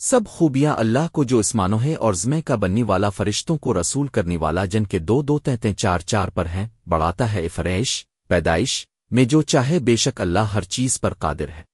سب خوبیاں اللہ کو جو اسمانوں ہے اور زمے کا بننے والا فرشتوں کو رسول کرنے والا جن کے دو دو تہتیں چار چار پر ہیں، بڑھاتا ہے افریش، پیدائش، میں جو چاہے بے شک اللہ ہر چیز پر قادر ہے۔